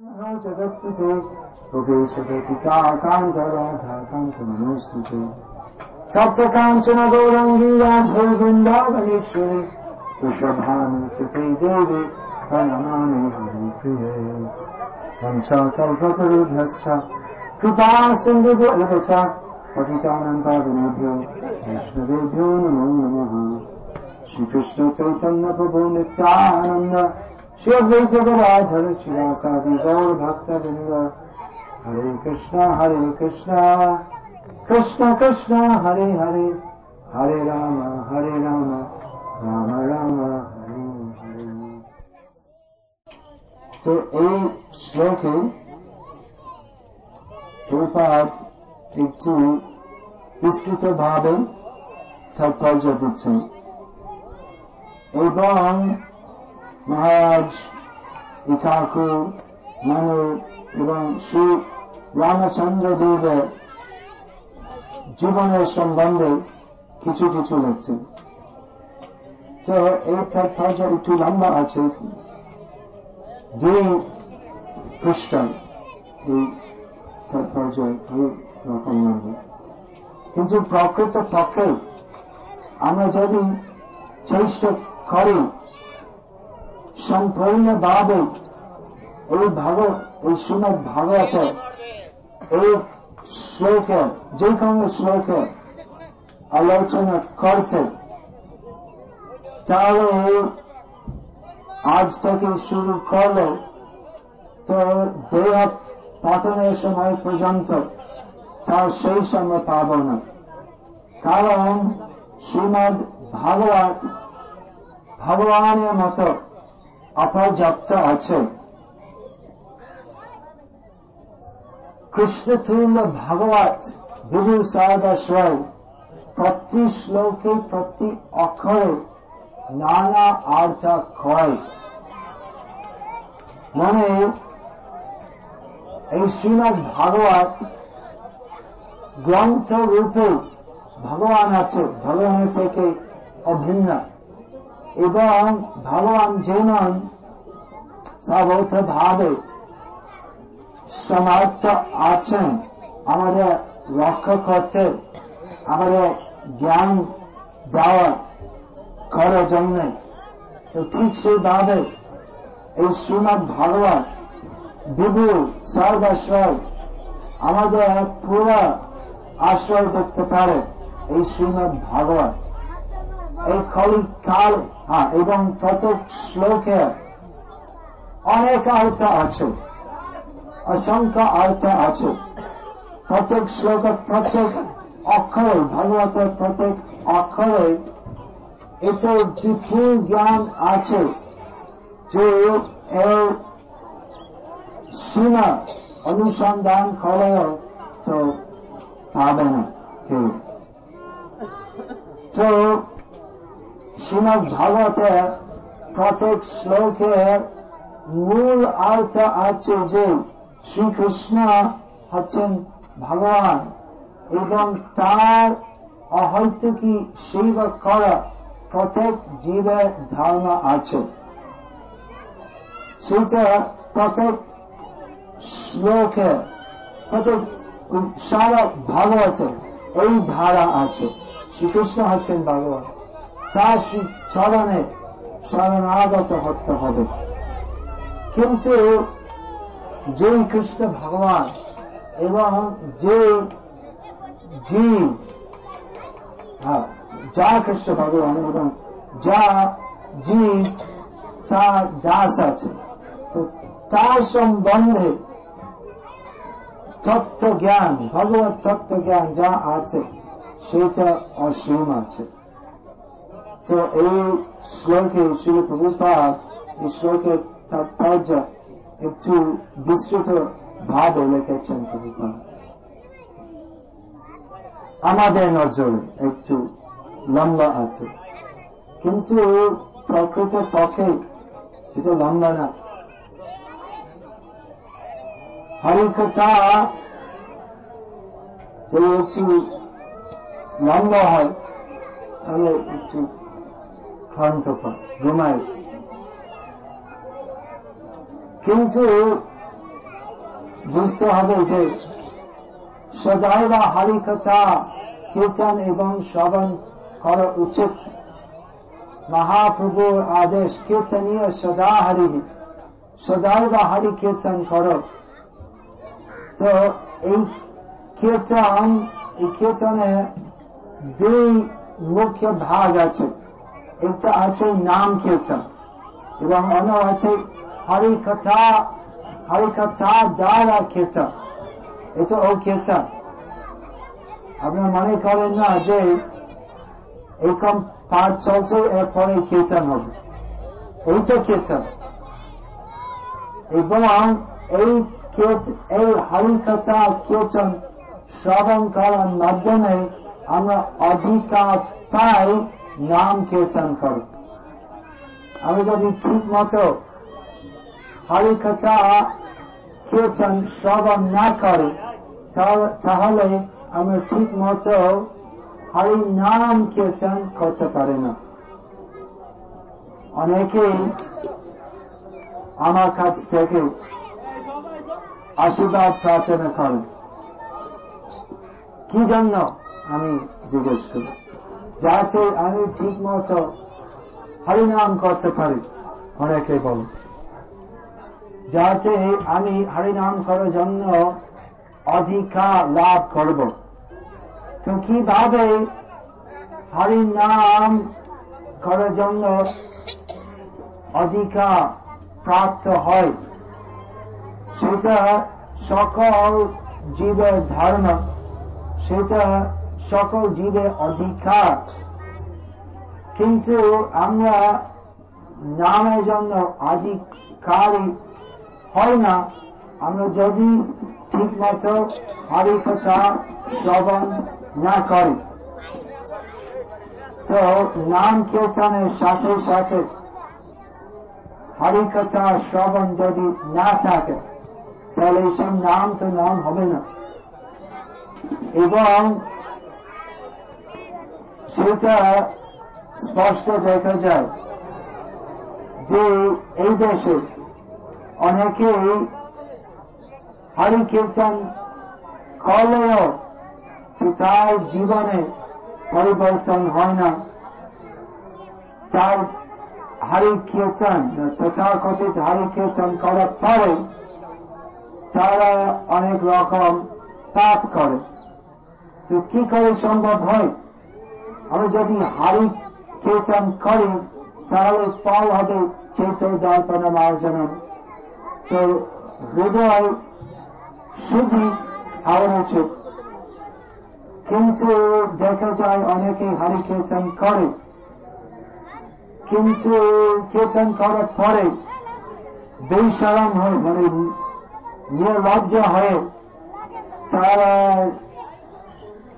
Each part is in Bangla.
जगत तुझे उपदेश पिता कांत मनोस्तुते सप्त कांचन गौरंगी राधे वृंदावनेश्वरी वृषभानुसुते देवी प्रणमामि हरिप्रिये वंश कल्पतरुभ्यश्च कृपा सिन्धुभ्यः च पतितानां पावनेभ्यो वैष्णवेभ्यो नमो नमः। श्रीकृष्णचैतन्यप्रभो नित्यानन्द গৌর হরে কৃষ্ণ হরে কৃষ্ণ কৃষ্ণ কৃষ্ণ হরে হরে হরে রাম হরে রাম রাম রাম হরে হরে তো এই শ্লোকে একটু বিস্তৃত ভাবে তাৎপর্য দিচ্ছেন এবং মহারাজ ইকাকু মানু এবং শ্রী রামচন্দ্র দেবের জীবনের সম্বন্ধে কিছু কিছু লিখছেন। তো এই তাৎপর্য একটু লম্বা আছে, দুই পৃষ্ঠ এই তাৎপর্য কিন্তু প্রকৃত পক্ষে আমরা যদি চেষ্টা করি সম্পূর্ণভাবে এই ভাগ এই শ্রীমদ ভাগবত এই শ্লোকে যে কোনো শ্লোকে আলোচনা করছে। তাহলে আজ থেকে শুরু করলে তো দেহ পতনের সময় পর্যন্ত তার সেই সময় পাব না। কারণ শ্রীমদ ভাগবত ভগবানের মতো অপর্যাপ্ত আছে। কৃষ্ণ তুল্য ভগবত বিভু সর্বস্বয় প্রতি শ্লোকে প্রতি অক্ষরে নানা অর্থ হয় মানে এই শ্রীমদ ভাগবত গ্রন্থ রূপে ভগবান আছে, ভগবানের থেকে অভিন্ন। এবং ভগবান যেমন সর্বত ভাবে সমর্থ আছেন আমাদের রক্ষা করতে আমাদের জ্ঞান দেওয়া করার জন্য তো ঠিক সেইভাবে এই শ্রীমদ ভগবান বিভু সর্বাশ্রয় আমাদের পুরো আশ্রয় দেখতে পারে এই শ্রীমদ ভাগবত এই কলি কাল হ্যাঁ এবং প্রত্যেক শ্লোকে অনেক অর্থ আছে, অসংখ্য অর্থ আছে। প্রত্যেক শ্লোক প্রত্যেক অক্ষরে, ভগবতের প্রত্যেক অক্ষরে এটা বিপুল জ্ঞান আছে যে এর সীমা অনুসন্ধান করেও তো পাবে না কেউ। তো শ্রীমদ ভাগবতে প্রত্যেক শ্লোকের মূল অর্থ আছে যে শ্রীকৃষ্ণ হচ্ছেন ভগবান এবং তার অহৈতুকী সেবা করা প্রত্যেক জীবের ধারণা আছে। সেটা প্রত্যেক শ্লোকে প্রত্যেক সারা ভাগবতে এই ধারা আছে। শ্রীকৃষ্ণ হচ্ছেন ভগবান। তার চরণে শরণাগত হতে হবে। কিন্তু যে কৃষ্ণ ভগবান এবং যে জীব যা কৃষ্ণ ভগবান এবং যা জীব, তার দাস আছে। তো তার সম্বন্ধে তত্ত্ব জ্ঞান ভগবত তত্ত্ব জ্ঞান যা আছে, সেটা অসীম আছে। তো এই শ্লোকে শ্রী প্রভুপাত এই শ্লোকের তাৎপর্য একটু বিস্তৃত ভাবে লিখেছেন প্রভুপাত আমাদের নজরে একটু লম্বা আছে, কিন্তু প্রকৃত পক্ষে সেটা লম্বা না। হরিকথা যদি একটু লম্বা হয়, তাহলে একটু ক্লান্ত পায় ঘুমায়। কিন্তু বুঝতে হবে যে সদাই বা হারি কথা কীর্তন এবং শ্রবণ করা উচিত। মহাপ্রভুর আদেশ কীর্তনীয় সদা হরি, সদাই বা হরি কীর্তন করো। তো এই কীর্তন, এই কীর্তনে দুই মুখ্য ভাগ আছে। একটা আছে, নাম কীর্তন এবং অন্য আছে, হরিকথা হরিকথা দ্বারা কীর্তন এটা ও কীর্তন আপনার মনে করেন না যে এরকম পাঠ চলছে, এরপরে কীর্তন হবে? এইটা কীর্তন এবং এই এই হরিকথা কীর্তন শ্রবণ করার মাধ্যমে আমরা অধিকার পাই নাম কীর্তন করি। আমি যদি ঠিক মতো হরিকথা কীর্তন শ্রবণ না করি, তাহলে আমরা ঠিক মতো হরি নাম কীর্তন করতে পারি না। অনেকেই আমার কাছ থেকে আশীর্বাদ প্রার্থনা করেন কি জন্য? আমি জিজ্ঞেস করি। যাতে আমি ঠিক মতো হরিনাম করতে পারি, অনেকে বল। যাতে আমি হরিনাম করার জন্য অধিকার লাভ করব। তো কীভাবে হরিনাম করার জন্য অধিকার প্রাপ্ত হয়, সেটা সকল জীবের ধর্ম সেটা সকল জীবের অধিকার। কিন্তু আমরা নামের জন্য অধিকারী হয় না। আমরা যদি ঠিক মতো হরিকথা শ্রবণ না করি, তো নাম কীর্তনের সাথে সাথে হরিকথা শ্রবণ যদি না থাকে, তাহলে সব নাম তো নাম হবে না। এবং সেটা স্পষ্ট দেখা যায় যে এই দেশে অনেকেই হরি কীর্তন করলেও তার জীবনে পরিবর্তন হয় না। তার হরি কীর্তন তথাকথিত হরি কীর্তন করার পরে তারা অনেক রকম পাপ করে। তো কি করে সম্ভব হয়? আমি যদি হারি কীর্তন করি তাহলে ফল হবে চেত দর্পণ মার্জন তো হৃদয় শুধু হওয়া উচিত কিন্তু দেখা যায় অনেকে হারি কীর্তন করে। কিন্তু কীর্তন করার পরে বেসরম হয়ে মানে নির্লজ্জ হয়ে তারা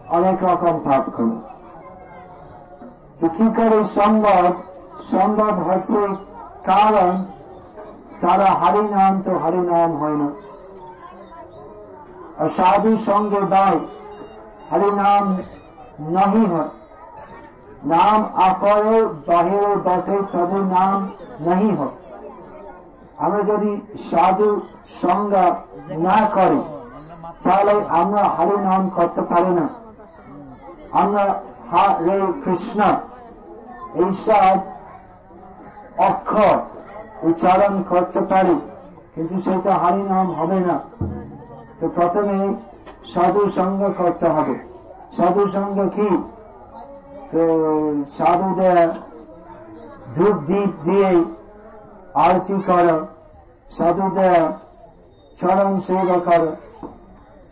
অনেক রকম পাপ করে কি করে সম্ভব সম্ভব হচ্ছে কারণ তারা হরিনাম তো হরিনাম হয় না। আর সাধু সঙ্গে দায় হরিনাম নহি হয়। নাম আকরে বাহিরে বটে, তবে নাম নহি হয়। আমরা যদি সাধু সঙ্গ না করি, তাহলে আমরা হরি নাম করতে পারি না। আমরা হরে কৃষ্ণ। এইসব অক্ষর, উচ্চারণ করতে পারি, কিন্তু সেটা হরি নাম হবে না। তো প্রথমে সাধু সঙ্গ করতে হবে। সাধু সঙ্গ কি? তো সাধুদের ধূপ দ্বীপ দিয়ে আরতি করো, সাধুদের চরণ সেবা করো,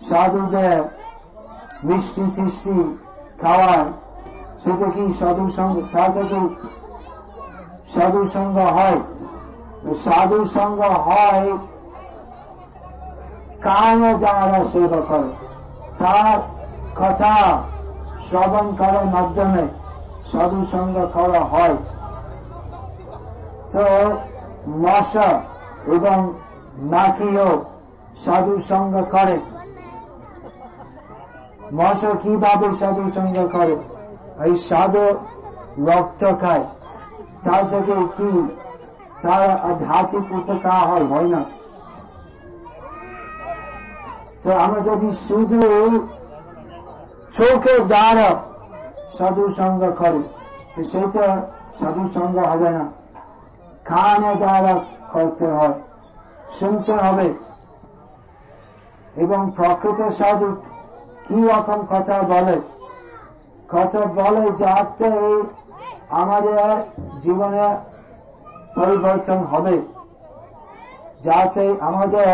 সাধুদের মিষ্টি তিষ্টি খাওয়ায় সেটা কি সাধু সঙ্গ তা থেকে সাধু সঙ্গ হয়? সাধু সঙ্গ হয় কান দ্বারা সেবা করে। তার কথা শ্রবণ করার মাধ্যমে সাধু সঙ্গ করা হয়। তো মশা এবং নাকিও সাধু সঙ্গ করে। মশা কীভাবে সাধু সঙ্গ করে? এই সাধু রক্ত খায়। তার থেকে কি? আধ্যাত্মিক উপকার হয় হয় না? তো আমরা যদি শুধু চোখের দ্বারা সাধু সঙ্গ করি, তো সেটা সাধু সঙ্গ হবে না। খানে দ্বারা করতে হয়, শুনতে হবে। এবং প্রকৃত সাধু কি রকম কথা বলে? কথা বলে যাতে আমাদের জীবনে পরিবর্তন হবে, যাতে আমাদের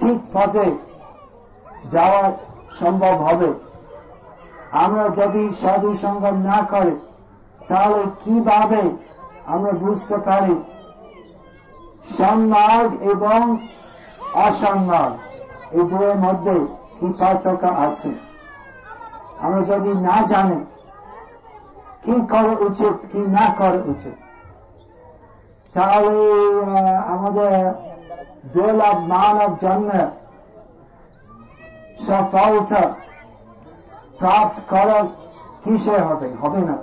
ঠিক পথে যাওয়া সম্ভব হবে। আমরা যদি সাধু সঙ্গ না করি, তাহলে কীভাবে আমরা বুঝতে পারি? সন্মার্গ এবং এই দুয়ের মধ্যে কি পার্থক্য আছে? আমরা যদি না জানি কি করা উচিত, কি না করা উচিত, তাহলে আমাদের দুর্লভ মানব জন্মে সফলতা প্রাপ্ত করা কিসে হবে? হবে না।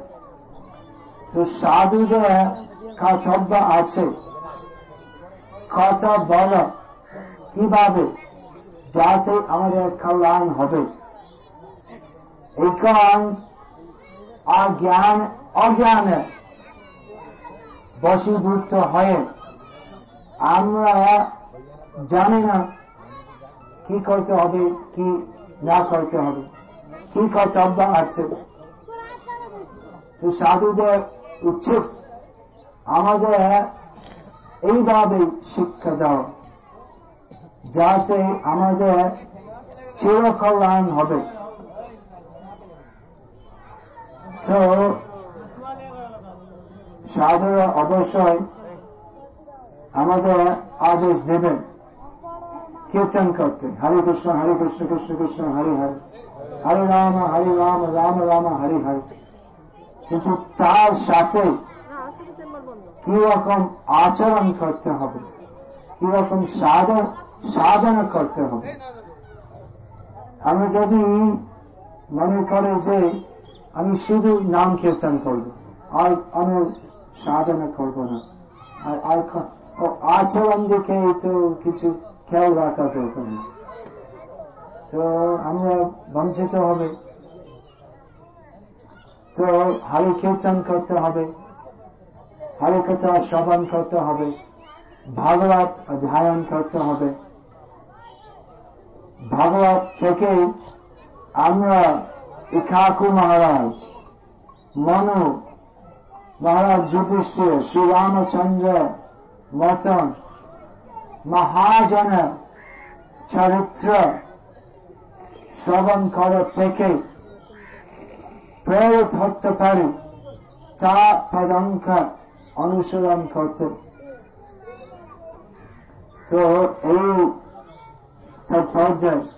তো সাধুদের কর্তব্য আছে। কথা বলা কীভাবে যাতে আমাদের কল্যাণ হবে? এখন অজ্ঞান, অজ্ঞানে বসীভূত হয়ে আমরা জানি না কি করতে হবে, কি না করতে হবে। কি কর্তব্য আছে? তো সাধুদের উচিত আমাদের এইভাবে শিক্ষা দেওয়া যাতে আমাদের চিরকল্যাণ হবে। তো সাধুরা অবশ্যই আমাদের আদেশ দেবেন। কীর্তন করতে। হরে কৃষ্ণ হরে কৃষ্ণ কৃষ্ণ কৃষ্ণ, হরে হরে। হরে রাম হরে রাম রাম রাম, হরে হরে। কিন্তু তার সাথে কি রকম আচরণ করতে হবে? কি রকম সাধন, সাধনা করতে হবে? আমি যদি মনে করে যে আমি শুধু নাম কীর্তন করব, আর আমি সাধনা করব না। আর আচরণ দেখে তো কিছু খেয়াল রাখা দরকার না তো আমরা বঞ্চিত হবে। তো হরে কীর্তন করতে হবে। হরে কথা শ্রবণ করতে হবে। ভাগবত অধ্যয়ন করতে হবে। ভাগবত থেকে আমরা ইকাকু মহারাজ, মনু মহারাজ যুধিষ্ঠির, শ্রীরামচন্দ্র মতন মহাজন চরিত্র শ্রবণ করা থেকে। প্রেরিত হতে পারে, তা পদাঙ্ক অনুসরণ করতে। তো এই তাৎপর্যায়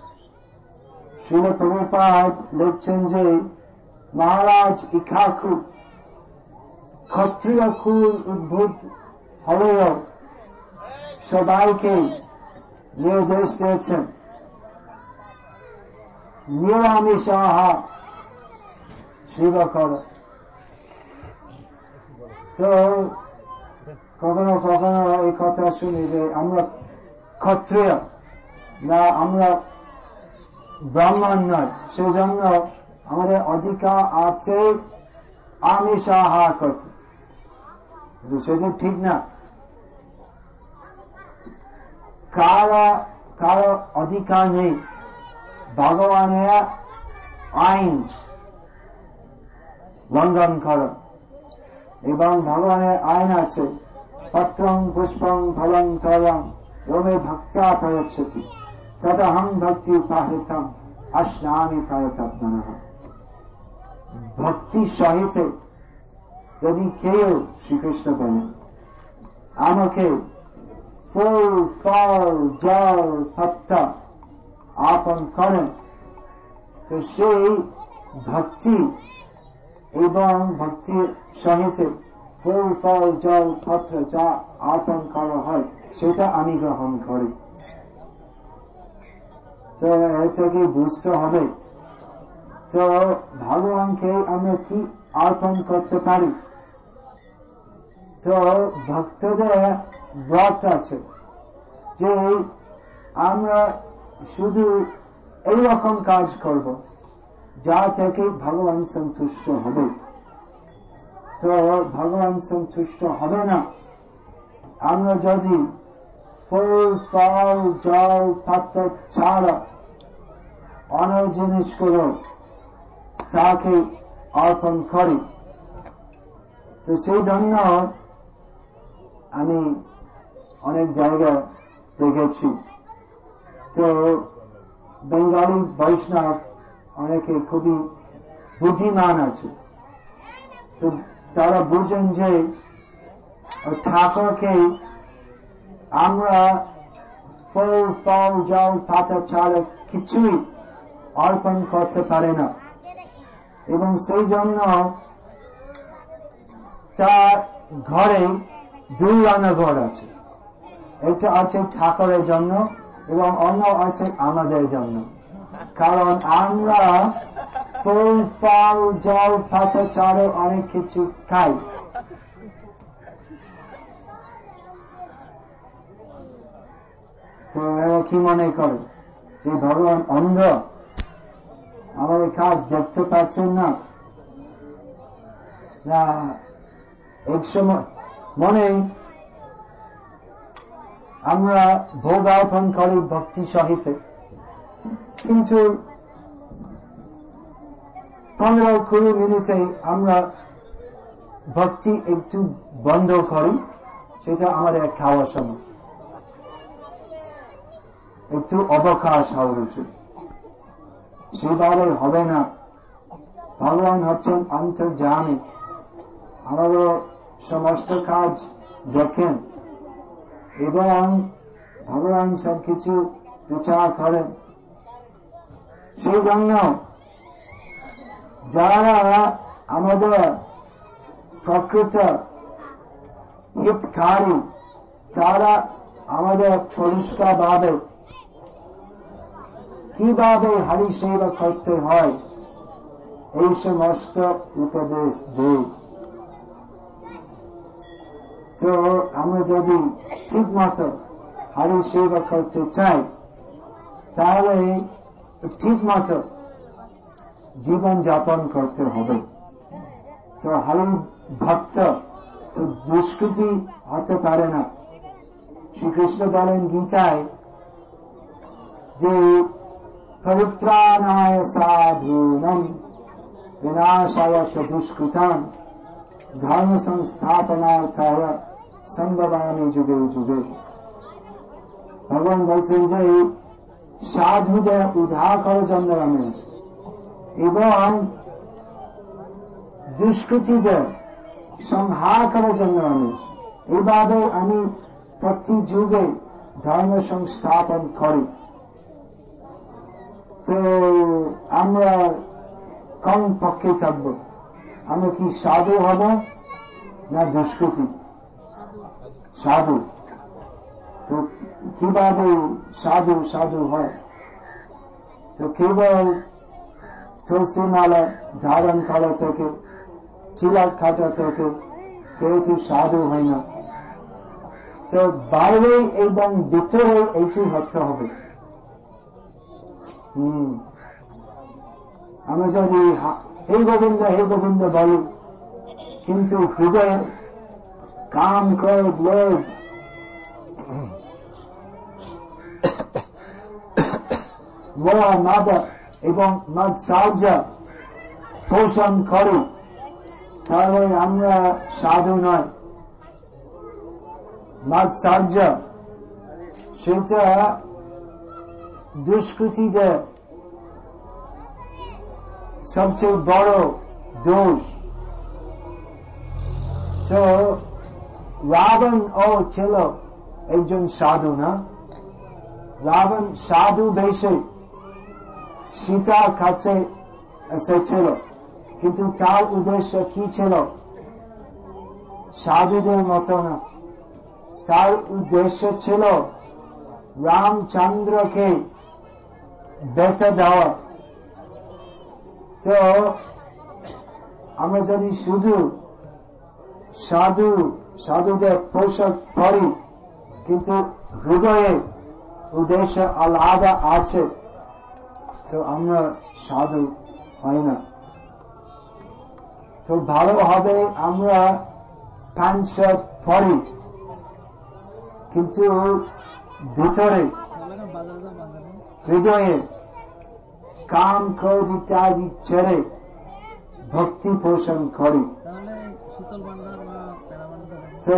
শিল প্রভুপাত লিখছেন যে, মহারাজ ইকাকু ক্ষত্রিয় কুল উদ্ভূত হলেও সবাইকে নির্দেশ দিয়েছেন। নিরামিষ আহার সেবা করা। তো কখনো কখনো এই কথা শুনি যে, আমরা ক্ষত্রিয় না, আমরা ব্রাহ্মণ নয় সেজন্য আমাদের অধিকার আছে আমিষ আহার করতে সেটা ঠিক না। কারা, কারও অধিকার নেই। ভগবানের আইন লঙ্ঘন করা। এবং ভগবানের আইন আছে, পত্রং পুষ্পং ফলং তরং, রমে ভক্তা প্রয়চ্ছতি। তদহং ভক্তি উপাহৃতম অশ্নামি প্রয়ত্ন ভক্তি সহিত যদি কেউ শ্রীকৃষ্ণ বলেন, আমাকে ফুল, ফল, জল পত্তা আপন করেন, তো সেই ভক্তি এবং ভক্তির সহিত ফুল, ফল, জল, পত্র যা আপন করা হয়, সেটা আমি গ্রহণ করি। তো এর থেকে বুঝতে হবে? তো ভগবানকে আমরা কি অর্পণ করতে পারি? তো ভক্তদের ব্রত আছে, যে আমরা শুধু এইরকম কাজ করব, যা থেকে ভগবান সন্তুষ্ট হবে। তো ভগবান সন্তুষ্ট হবে না। আমরা যদি ফুল, ফল, জল, পাত্র ছাড়া অন্য জিনিসগুলো তাকে অর্পণ করি। তো সেই জন্য আমি অনেক জায়গা দেখেছি। তো বেঙ্গলি বৈষ্ণব অনেকে খুবই বুদ্ধিমান আছে। তো তারা বুঝেন যে ঠাকুরকে আমরা ফল ফল, জল, পাতা ছাড়া কিছুই অর্পণ করতে পারে না। এবং সেই জন্য তার ঘরে দুই রান্নাঘর আছে। এটা আছে ঠাকুরের জন্য এবং অন্য আছে আমাদের জন্য। কারণ আমরা ফুল, ফল, জল পাতা ছাড়া অনেক কিছু খাই। তো কি মনে করে? যে ভগবান অন্ধ? আমাদের কাজ দেখতে পাচ্ছেন না। এক সময় মনে আমরা ভোগ অর্পণ করি ভক্তি সহিত। কিন্তু পনেরো কুড়ি মিনিটে আমরা ভক্তি একটু বন্ধ করি, সেটা আমাদের খাওয়ার সময়। একটু অবকাশ হওয়া উচিত। সেভাবে হবে না। ভগবান হচ্ছেন অন্তর্জামী আমাদের সমস্ত কাজ দেখেন। এবং ভগবান সব কিছু বিচার করেন। সেই জন্য যারা আমাদের প্রকৃত হিতকারী, তারা আমাদের পরিষ্কার ভাবে কীভাবে হরি সেবা করতে হয়? এই সমস্ত উপদেশ দেয় তো আমরা যদি ঠিক মতো হরি সেবা করতে চাই, তাহলে ঠিক মতো জীবন যাপন করতে হবে। তো হরি ভক্ত তো দুষ্কৃতি হতে পারে না। শ্রীকৃষ্ণ বলেন গীতায় যে পরিত্রাণায় সাধুনম বিনাশায় দুষ্কৃতাম ধর্ম সংস্থাপনার্থায় সম্ভবামী যুগে যুগে ভগবান বলছেন যে সাধুদের উদ্ধার করার জন্য আমি এবং দুষ্কৃতিদের সংহার করার জন্য আমি এইভাবে আমি প্রতি যুগে ধর্ম সংস্থাপন করি। তো আমরা কম পক্ষে থাকব। আমরা কি সাধু হব না দুষ্কৃতি? সাধু। তো কীভাবে সাধু সাধু হয়? তো কেবল তুলসী মালা ধারণ করা থেকে চিলাক খাটা থেকে কেউ তো সাধু হয় না। তো বাইরে এবং ভিতরে এইটি হতে হবে। আমরা যদি হে গোবিন্দ হে গোবিন্দ বলি, কিন্তু হৃদয়ে কাম ক্রোধ, লোভ, মোহ, মাদ এবং মদ সাহায্য পোষণ করি, তাহলে আমরা সাধু নয় মাদ সাহায্য, সেটা দুষ্কৃতিদের সবচেয়ে বড় দোষ। তো রাবণ ও ছিল একজন সাধু না? রাবণ সাধু বেশে সীতার কাছে এসেছিল। কিন্তু তার উদ্দেশ্য কি ছিল? সাধুদের মতো না। তার উদ্দেশ্য ছিল রামচন্দ্রকে বেতে দেওয়া। তো আমরা যদি শুধু সাধু, সাধুদের পোশাক পরি, কিন্তু হৃদয়ে উদ্দেশ্য আলাদা আছে, তো আমরা সাধু হয় না। তো ভালো হবে আমরা প্যান্ট পরি, কিন্তু ভিতরে হৃদয়ে কাম ক্রোধ ইত্যাদি ছেড়ে ভক্তি পোষণ করি। তো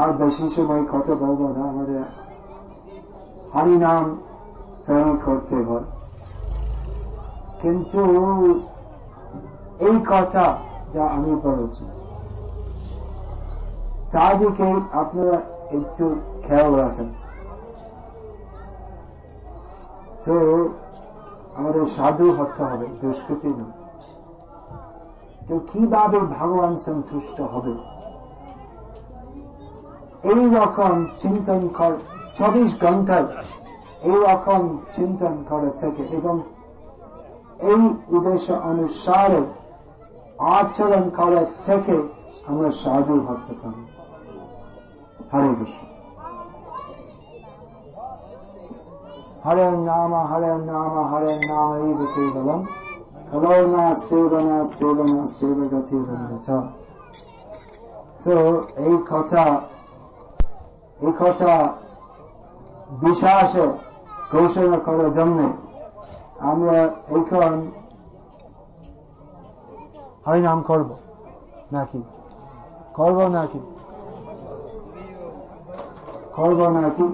আর বেশি সময় কত বলব না আমাদের হরিনাম ফেরত করতে হয় কিন্তু এই কথা যা আমি বলেছি তার দিকে আপনারা একটু খেয়াল রাখেন। তো আমাদের সাধু হতে হবে, দুষ্কৃতি না। তো কীভাবে ভগবান সন্তুষ্ট হবে? এই রকম চিন্তন কর, চব্বিশ ঘন্টায় এই রকম চিন্তন করে থেকে এবং এই উদ্দেশ্য অনুসারে আচরণ করা থেকে আমরা সাধু হতে পারি। হরে কৃষ্ণ। হরে নাম হরে নাম হরে নাম, এই কেবলম তো এই কথা এই কথা বিশ্বাসে ঘোষণা করার জন্য আমরা এখন হরিনাম করব। নাকি? করব নাকি? করব নাকি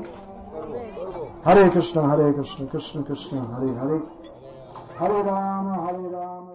হরে কৃষ্ণ হরে কৃষ্ণ কৃষ্ণ কৃষ্ণ হরে হরে। হরে রাম হরে রাম।